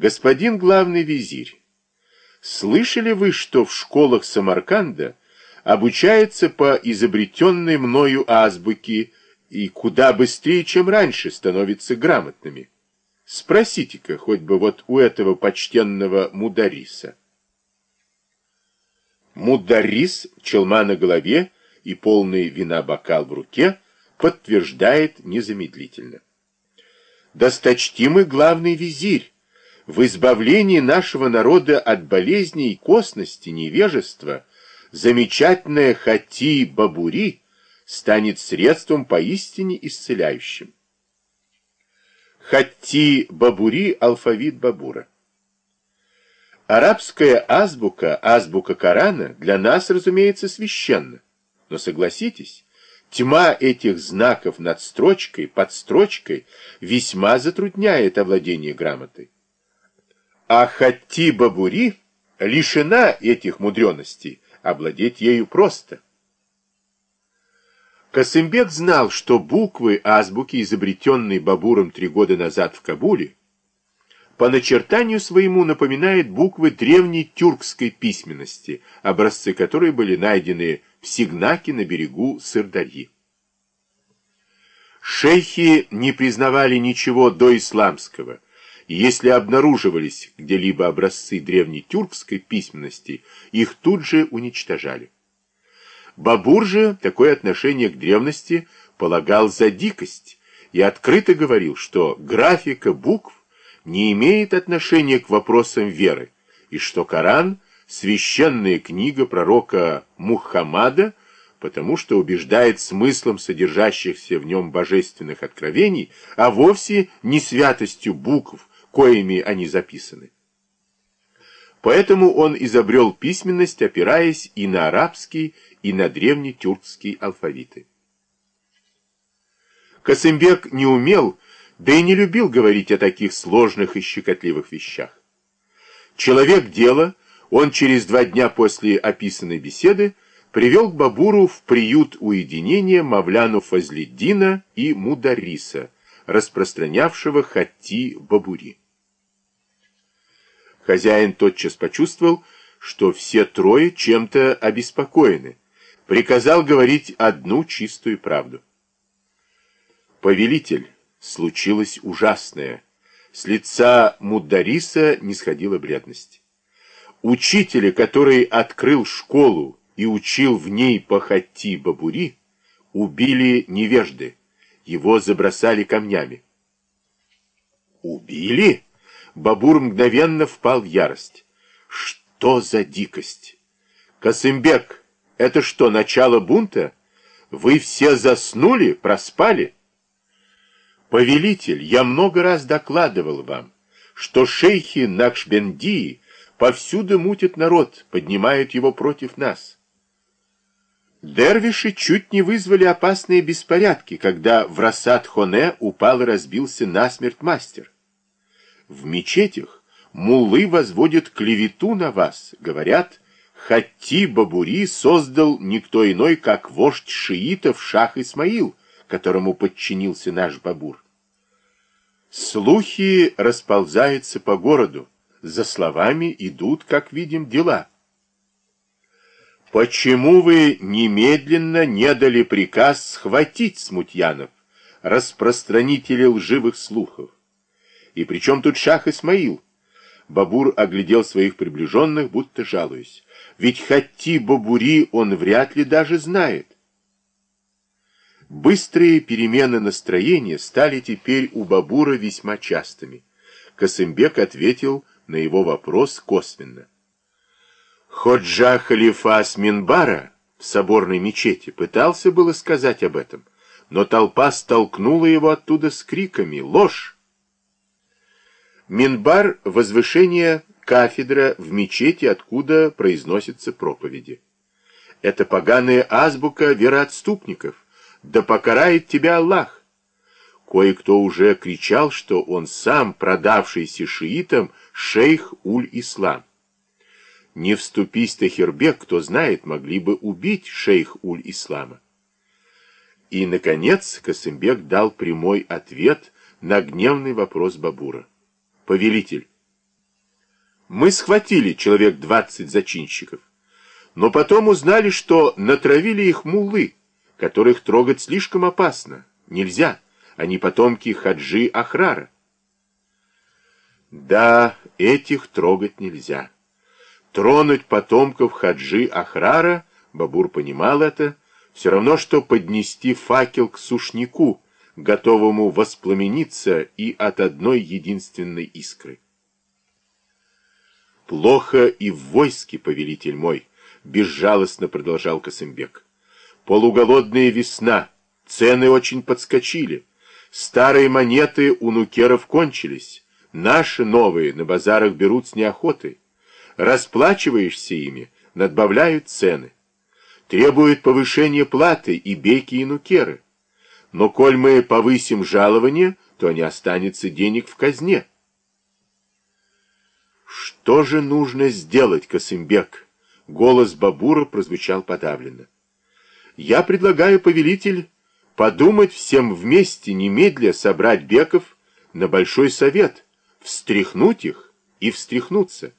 Господин главный визирь, слышали вы, что в школах Самарканда обучается по изобретенной мною азбуке и куда быстрее, чем раньше, становятся грамотными? Спросите-ка хоть бы вот у этого почтенного Мудариса. Мударис, челма на голове и полный вина бокал в руке, подтверждает незамедлительно. Досточтимый главный визирь, в избавлении нашего народа от болезней, косности, невежества, замечательная хати бабури станет средством поистине исцеляющим. Хатти Бабури, алфавит Бабура. Арабская азбука, азбука Корана, для нас, разумеется, священна. Но согласитесь, тьма этих знаков над строчкой, под строчкой весьма затрудняет овладение грамотой. А Хатти Бабури лишена этих мудреностей, овладеть ею просто – Касымбек знал, что буквы азбуки, изобретенные Бабуром три года назад в Кабуле, по начертанию своему напоминают буквы древней тюркской письменности, образцы которой были найдены в Сигнаке на берегу Сырдарьи. Шейхи не признавали ничего до исламского, если обнаруживались где-либо образцы древней тюркской письменности, их тут же уничтожали. Бабур же такое отношение к древности полагал за дикость и открыто говорил, что графика букв не имеет отношения к вопросам веры, и что Коран – священная книга пророка Мухаммада, потому что убеждает смыслом содержащихся в нем божественных откровений, а вовсе не святостью букв, коими они записаны. Поэтому он изобрел письменность, опираясь и на арабский, и на древнетюркские алфавиты. Косымбек не умел, да и не любил говорить о таких сложных и щекотливых вещах. Человек дела, он через два дня после описанной беседы привел к Бабуру в приют уединения Мавляну Фазлиддина и Мудариса, распространявшего хатти Бабури. Хозяин тотчас почувствовал, что все трое чем-то обеспокоены, приказал говорить одну чистую правду. Повелитель, случилось ужасное. С лица Муддариса не сходила бледность. Учителя, который открыл школу и учил в ней по хатти Бабури, убили невежды. Его забросали камнями. «Убили?» Бабур мгновенно впал в ярость. «Что за дикость?» «Косымбек!» Это что, начало бунта? Вы все заснули, проспали? Повелитель, я много раз докладывал вам, что шейхи Накшбендии повсюду мутят народ, поднимают его против нас. Дервиши чуть не вызвали опасные беспорядки, когда в Расад-Хоне упал и разбился насмерть мастер. В мечетях муллы возводят клевету на вас, говорят, Хатти Бабури создал никто иной, как вождь шиитов Шах Исмаил, которому подчинился наш Бабур. Слухи расползаются по городу, за словами идут, как видим, дела. Почему вы немедленно не дали приказ схватить смутьянов, распространителей лживых слухов? И при тут Шах Исмаил? Бабур оглядел своих приближенных, будто жалуясь. Ведь Хатти Бабури он вряд ли даже знает. Быстрые перемены настроения стали теперь у Бабура весьма частыми. Касымбек ответил на его вопрос косвенно. Ходжа халифа с Минбара в соборной мечети пытался было сказать об этом, но толпа столкнула его оттуда с криками «Ложь!» Минбар – возвышение кафедра в мечети, откуда произносятся проповеди. Это поганая азбука вероотступников. Да покарает тебя Аллах. Кое-кто уже кричал, что он сам, продавшийся шиитам, шейх Уль-Ислам. Не вступись Тахирбек, кто знает, могли бы убить шейх Уль-Ислама. И, наконец, Касымбек дал прямой ответ на гневный вопрос Бабура. Повелитель, Мы схватили человек 20 зачинщиков, но потом узнали, что натравили их муллы, которых трогать слишком опасно, нельзя, они потомки Хаджи Ахрара. Да, этих трогать нельзя. Тронуть потомков Хаджи Ахрара, Бабур понимал это, все равно, что поднести факел к сушнику, готовому воспламениться и от одной единственной искры. «Плохо и в войске, повелитель мой», — безжалостно продолжал Косымбек. «Полуголодная весна, цены очень подскочили, старые монеты у нукеров кончились, наши новые на базарах берут с неохотой. Расплачиваешься ими, надбавляют цены. Требуют повышения платы и беки, и нукеры. Но коль мы повысим жалование, то не останется денег в казне. Что же нужно сделать, Косымбек? Голос Бабура прозвучал подавленно. Я предлагаю, повелитель, подумать всем вместе немедля собрать беков на большой совет, встряхнуть их и встряхнуться.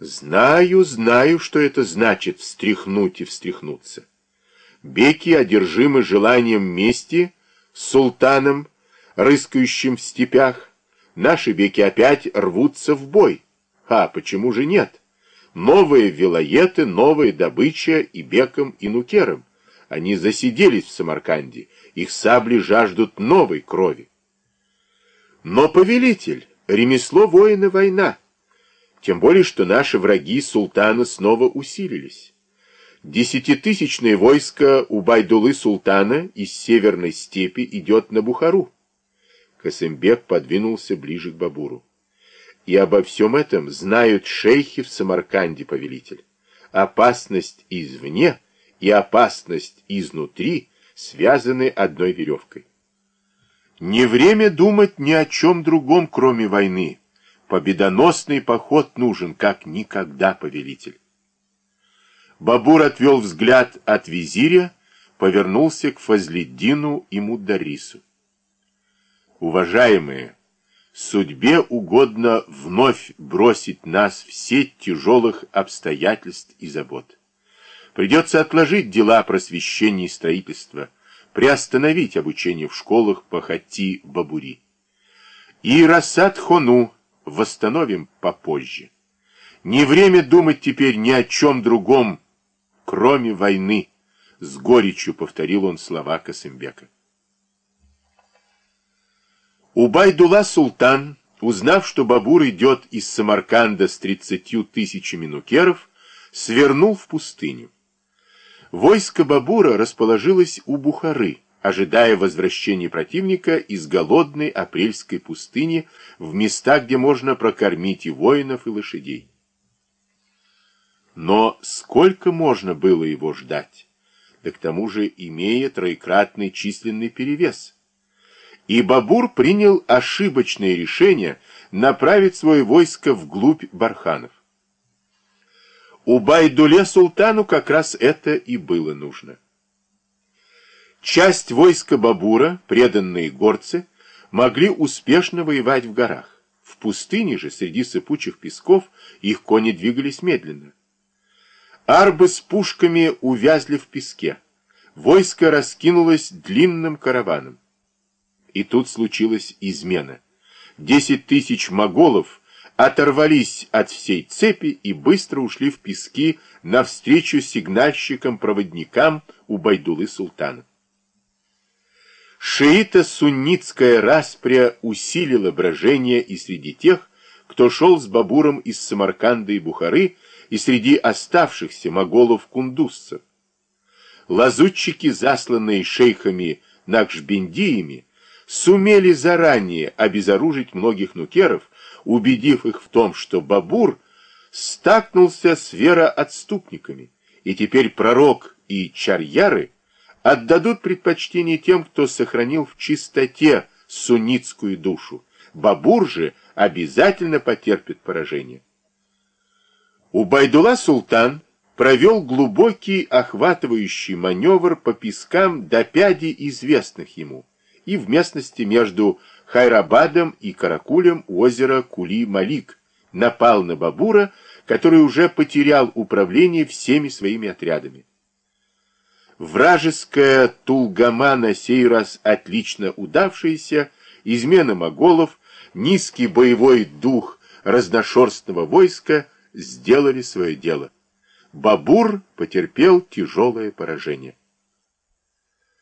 Знаю, знаю, что это значит встряхнуть и встряхнуться. Беки одержимы желанием мести с султаном, рыскающим в степях. Наши беки опять рвутся в бой. А почему же нет? Новые вилоеты, новая добыча и бекам, и нукерам. Они засиделись в Самарканде, их сабли жаждут новой крови. Но, повелитель, ремесло воина война. Тем более, что наши враги султана снова усилились. Десятитысячное войско у Байдулы султана из северной степи идет на Бухару. Касымбек подвинулся ближе к Бабуру. И обо всем этом знают шейхи в Самарканде, повелитель. Опасность извне и опасность изнутри связаны одной веревкой. Не время думать ни о чем другом, кроме войны. Победоносный поход нужен, как никогда, повелитель. Бабур отвел взгляд от визиря, повернулся к Фазлиддину и Мударису. Уважаемые, судьбе угодно вновь бросить нас в сеть тяжелых обстоятельств и забот. Придется отложить дела просвещения и строительства, приостановить обучение в школах по Хати-Бабури. И Расад-Хону восстановим попозже. Не время думать теперь ни о чем другом, кроме войны, с горечью повторил он слова Касымбека. Убайдула Султан, узнав, что Бабур идет из Самарканда с тридцатью тысячами нукеров, свернул в пустыню. Войско Бабура расположилось у Бухары, ожидая возвращения противника из голодной апрельской пустыни в места, где можно прокормить и воинов, и лошадей. Но сколько можно было его ждать? Да к тому же имея троекратный численный перевес. И Бабур принял ошибочное решение направить свое войско вглубь Барханов. У Байдуле султану как раз это и было нужно. Часть войска Бабура, преданные горцы, могли успешно воевать в горах. В пустыне же, среди сыпучих песков, их кони двигались медленно. Арбы с пушками увязли в песке. Войско раскинулось длинным караваном. И тут случилась измена. Десять тысяч моголов оторвались от всей цепи и быстро ушли в пески навстречу сигнальщикам-проводникам у Байдулы султана. Шиито-суннитская распря усилила брожение и среди тех, кто шел с Бабуром из Самарканда и Бухары, и среди оставшихся моголов-кундузцев. Лазутчики, засланные шейхами Накшбендиями, сумели заранее обезоружить многих нукеров, убедив их в том, что Бабур стакнулся с вероотступниками, и теперь пророк и чарьяры – отдадут предпочтение тем, кто сохранил в чистоте суннитскую душу. Бабур же обязательно потерпит поражение. Убайдула Султан провел глубокий охватывающий маневр по пескам до пяди известных ему и в местности между Хайрабадом и Каракулем у озера Кули-Малик, напал на Бабура, который уже потерял управление всеми своими отрядами. Вражеская Тулгама на сей раз отлично удавшаяся, измена моголов, низкий боевой дух разношерстного войска сделали свое дело. Бабур потерпел тяжелое поражение.